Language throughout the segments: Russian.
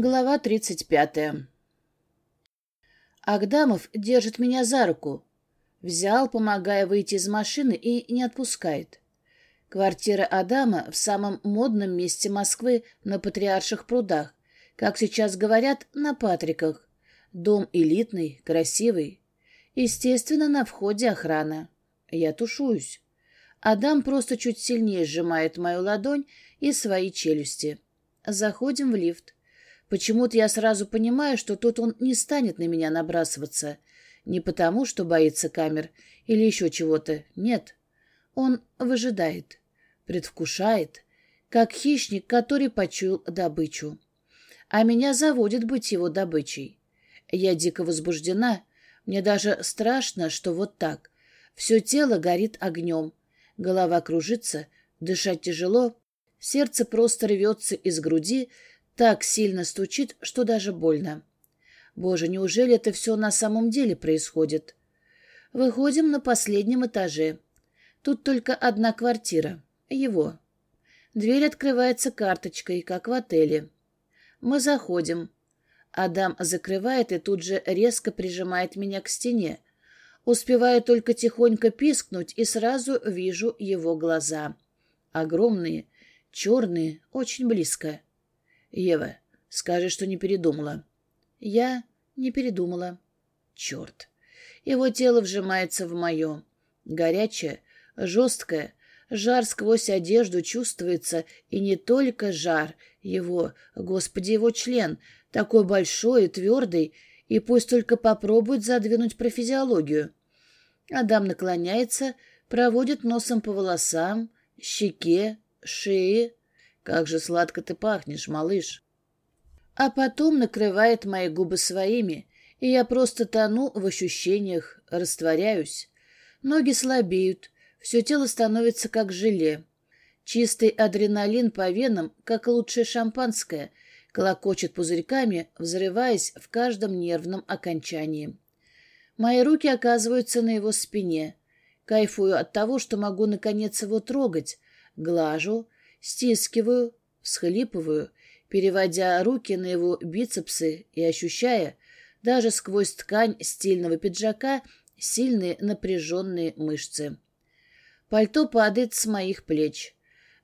Глава тридцать пятая. Агдамов держит меня за руку. Взял, помогая выйти из машины, и не отпускает. Квартира Адама в самом модном месте Москвы на Патриарших прудах. Как сейчас говорят, на Патриках. Дом элитный, красивый. Естественно, на входе охрана. Я тушуюсь. Адам просто чуть сильнее сжимает мою ладонь и свои челюсти. Заходим в лифт. Почему-то я сразу понимаю, что тут он не станет на меня набрасываться. Не потому, что боится камер или еще чего-то. Нет. Он выжидает, предвкушает, как хищник, который почуял добычу. А меня заводит быть его добычей. Я дико возбуждена. Мне даже страшно, что вот так. Все тело горит огнем. Голова кружится, дышать тяжело. Сердце просто рвется из груди, так сильно стучит, что даже больно. Боже, неужели это все на самом деле происходит? Выходим на последнем этаже. Тут только одна квартира. Его. Дверь открывается карточкой, как в отеле. Мы заходим. Адам закрывает и тут же резко прижимает меня к стене. Успеваю только тихонько пискнуть и сразу вижу его глаза. Огромные, черные, очень близко. Ева, скажи, что не передумала. Я не передумала. Черт. Его тело вжимается в мое. Горячее, жесткое, жар сквозь одежду чувствуется, и не только жар, его, господи, его член, такой большой и твердый, и пусть только попробует задвинуть про физиологию. Адам наклоняется, проводит носом по волосам, щеке, шее, как же сладко ты пахнешь, малыш. А потом накрывает мои губы своими, и я просто тону в ощущениях, растворяюсь. Ноги слабеют, все тело становится как желе. Чистый адреналин по венам, как лучшее шампанское, колокочет пузырьками, взрываясь в каждом нервном окончании. Мои руки оказываются на его спине. Кайфую от того, что могу наконец его трогать. Глажу, стискиваю, всхлипываю, переводя руки на его бицепсы и ощущая, даже сквозь ткань стильного пиджака, сильные напряженные мышцы. Пальто падает с моих плеч.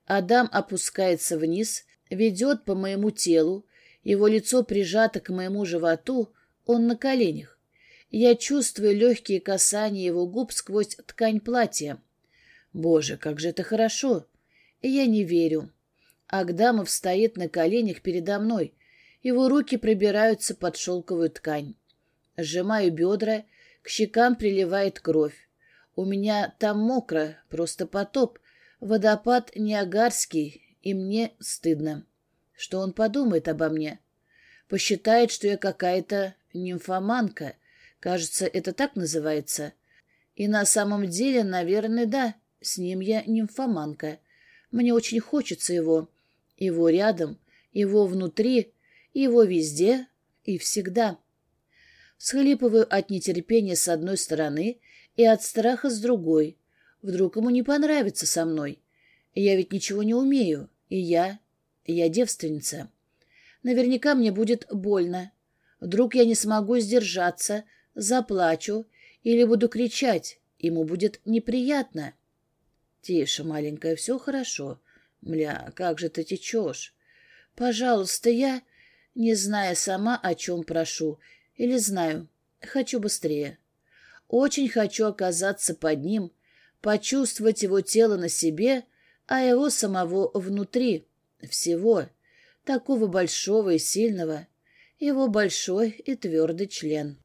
Адам опускается вниз, ведет по моему телу, его лицо прижато к моему животу, он на коленях. Я чувствую легкие касания его губ сквозь ткань платья. Боже, как же это хорошо! Я не верю. Агдамов стоит на коленях передо мной. Его руки пробираются под шелковую ткань. Сжимаю бедра, к щекам приливает кровь. У меня там мокро, просто потоп. Водопад Ниагарский, и мне стыдно. Что он подумает обо мне? Посчитает, что я какая-то нимфоманка. Кажется, это так называется. И на самом деле, наверное, да, с ним я нимфоманка. Мне очень хочется его. Его рядом, его внутри, его везде и всегда. Схлипываю от нетерпения с одной стороны и от страха с другой. Вдруг ему не понравится со мной. Я ведь ничего не умею, и я... я девственница. Наверняка мне будет больно. Вдруг я не смогу сдержаться, заплачу или буду кричать. Ему будет неприятно. «Тише, маленькая, все хорошо. Мля, как же ты течешь? Пожалуйста, я, не зная сама, о чем прошу, или знаю, хочу быстрее. Очень хочу оказаться под ним, почувствовать его тело на себе, а его самого внутри, всего, такого большого и сильного, его большой и твердый член.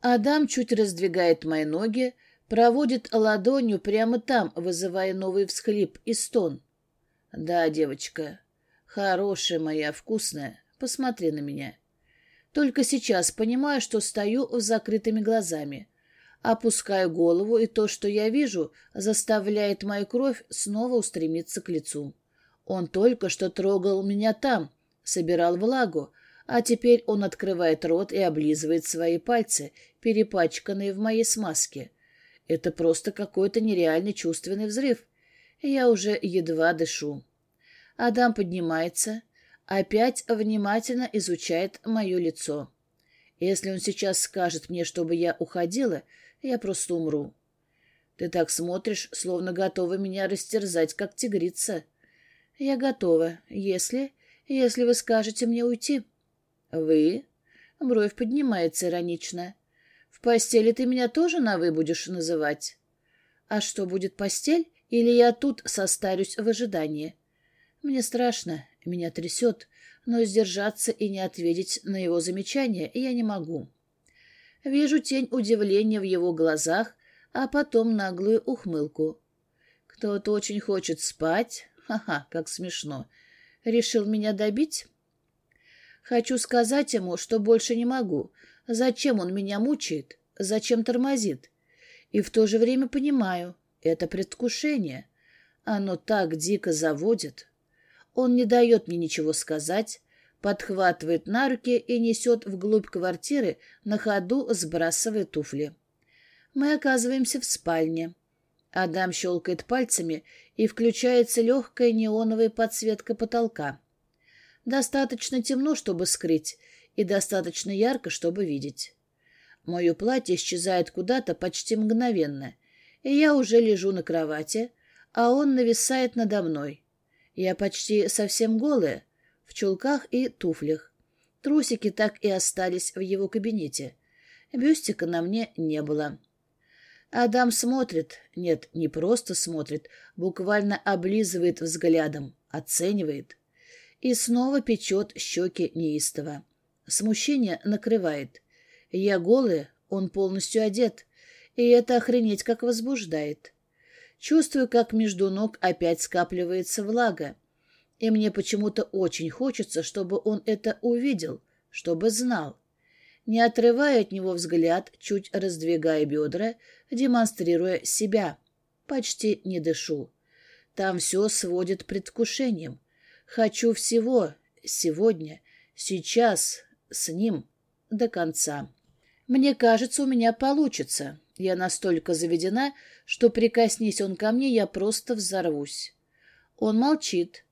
Адам чуть раздвигает мои ноги, Проводит ладонью прямо там, вызывая новый всхлип и стон. «Да, девочка, хорошая моя, вкусная, посмотри на меня». Только сейчас понимаю, что стою с закрытыми глазами. Опускаю голову, и то, что я вижу, заставляет мою кровь снова устремиться к лицу. Он только что трогал меня там, собирал влагу, а теперь он открывает рот и облизывает свои пальцы, перепачканные в моей смазке. Это просто какой-то нереальный чувственный взрыв. Я уже едва дышу. Адам поднимается, опять внимательно изучает мое лицо. Если он сейчас скажет мне, чтобы я уходила, я просто умру. Ты так смотришь, словно готова меня растерзать, как тигрица. Я готова, если... если вы скажете мне уйти. Вы? Бровь поднимается иронично. В постели ты меня тоже на «вы» будешь называть? А что, будет постель? Или я тут состарюсь в ожидании? Мне страшно, меня трясет, но сдержаться и не ответить на его замечание я не могу. Вижу тень удивления в его глазах, а потом наглую ухмылку. Кто-то очень хочет спать. Ха-ха, как смешно. Решил меня добить? Хочу сказать ему, что больше не могу. Зачем он меня мучает? Зачем тормозит? И в то же время понимаю, это предвкушение. Оно так дико заводит. Он не дает мне ничего сказать, подхватывает на руки и несет вглубь квартиры, на ходу сбрасывая туфли. Мы оказываемся в спальне. Адам щелкает пальцами, и включается легкая неоновая подсветка потолка. Достаточно темно, чтобы скрыть, и достаточно ярко, чтобы видеть. Мое платье исчезает куда-то почти мгновенно, и я уже лежу на кровати, а он нависает надо мной. Я почти совсем голая, в чулках и туфлях. Трусики так и остались в его кабинете. Бюстика на мне не было. Адам смотрит, нет, не просто смотрит, буквально облизывает взглядом, оценивает. И снова печет щеки неистово. Смущение накрывает. Я голая, он полностью одет, и это охренеть как возбуждает. Чувствую, как между ног опять скапливается влага, и мне почему-то очень хочется, чтобы он это увидел, чтобы знал не отрывая от него взгляд, чуть раздвигая бедра, демонстрируя себя. Почти не дышу. Там все сводит предвкушением. Хочу всего, сегодня, сейчас, с ним, до конца. Мне кажется, у меня получится. Я настолько заведена, что прикоснись он ко мне, я просто взорвусь. Он молчит,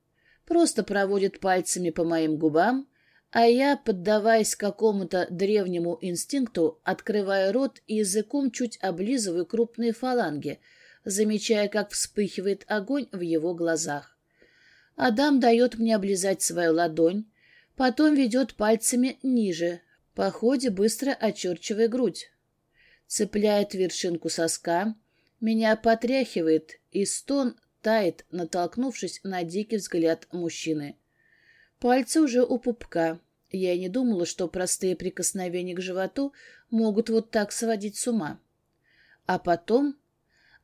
просто проводит пальцами по моим губам, а я, поддаваясь какому-то древнему инстинкту, открываю рот и языком чуть облизываю крупные фаланги, замечая, как вспыхивает огонь в его глазах. Адам дает мне облизать свою ладонь, потом ведет пальцами ниже, по ходе быстро очерчивая грудь. Цепляет вершинку соска, меня потряхивает, и стон тает, натолкнувшись на дикий взгляд мужчины. Пальцы уже у пупка. Я не думала, что простые прикосновения к животу могут вот так сводить с ума. А потом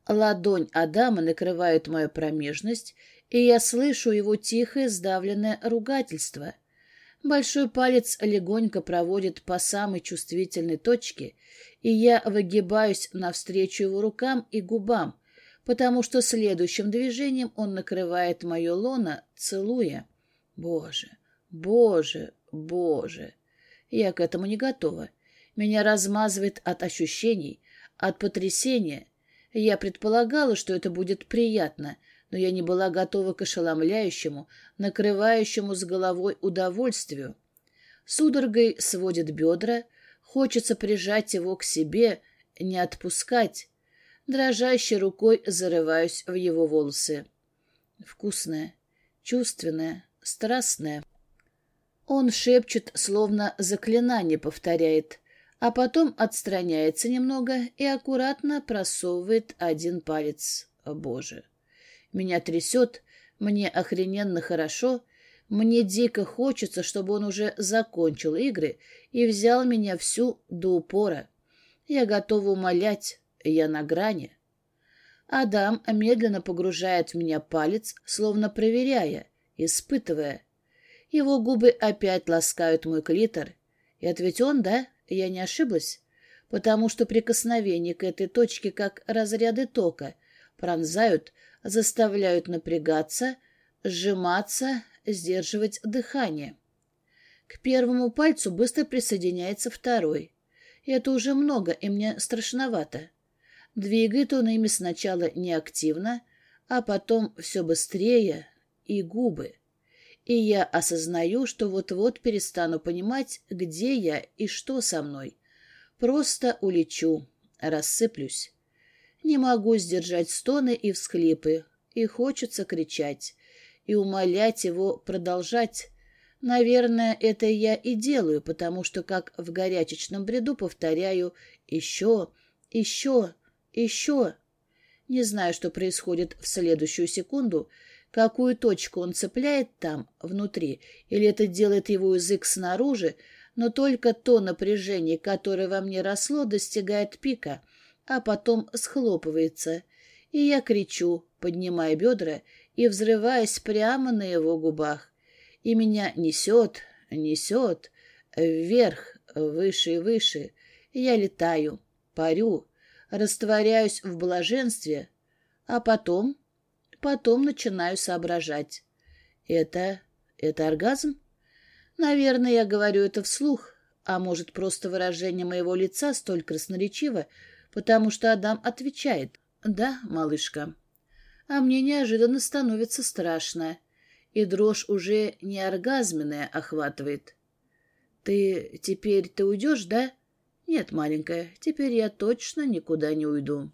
ладонь Адама накрывает мою промежность, и я слышу его тихое сдавленное ругательство. Большой палец легонько проводит по самой чувствительной точке, и я выгибаюсь навстречу его рукам и губам, потому что следующим движением он накрывает мое лоно, целуя. Боже, боже, Боже, я к этому не готова. Меня размазывает от ощущений, от потрясения. Я предполагала, что это будет приятно, но я не была готова к ошеломляющему, накрывающему с головой удовольствию. Судорогой сводит бедра, хочется прижать его к себе, не отпускать. Дрожащей рукой зарываюсь в его волосы. Вкусное, чувственное, страстное. Он шепчет, словно заклинание повторяет, а потом отстраняется немного и аккуратно просовывает один палец. Боже! Меня трясет, мне охрененно хорошо, мне дико хочется, чтобы он уже закончил игры и взял меня всю до упора. Я готова умолять, я на грани. Адам медленно погружает в меня палец, словно проверяя, испытывая — его губы опять ласкают мой клитор. И это ведь он, да? Я не ошиблась? Потому что прикосновения к этой точке, как разряды тока, пронзают, заставляют напрягаться, сжиматься, сдерживать дыхание. К первому пальцу быстро присоединяется второй. И это уже много, и мне страшновато. Двигает он ими сначала неактивно, а потом все быстрее, и губы. и я осознаю, что вот-вот перестану понимать, где я и что со мной. Просто улечу, рассыплюсь. Не могу сдержать стоны и всхлипы, и хочется кричать, и умолять его продолжать. Наверное, это я и делаю, потому что, как в горячечном бреду, повторяю «еще, еще, еще». Не знаю, что происходит в следующую секунду, какую точку он цепляет там, внутри, или это делает его язык снаружи, но только то напряжение, которое во мне росло, достигает пика, а потом схлопывается, и я кричу, поднимая бедра и взрываясь прямо на его губах. И меня несет, несет, вверх, выше и выше. Я летаю, парю, растворяюсь в блаженстве, а потом, потом начинаю соображать. Это, это оргазм? Наверное, я говорю это вслух, а может, просто выражение моего лица столь красноречиво, потому что Адам отвечает «Да, малышка». А мне неожиданно становится страшно, и дрожь уже не оргазменная охватывает. «Ты теперь ты уйдешь, да?» «Нет, маленькая, теперь я точно никуда не уйду».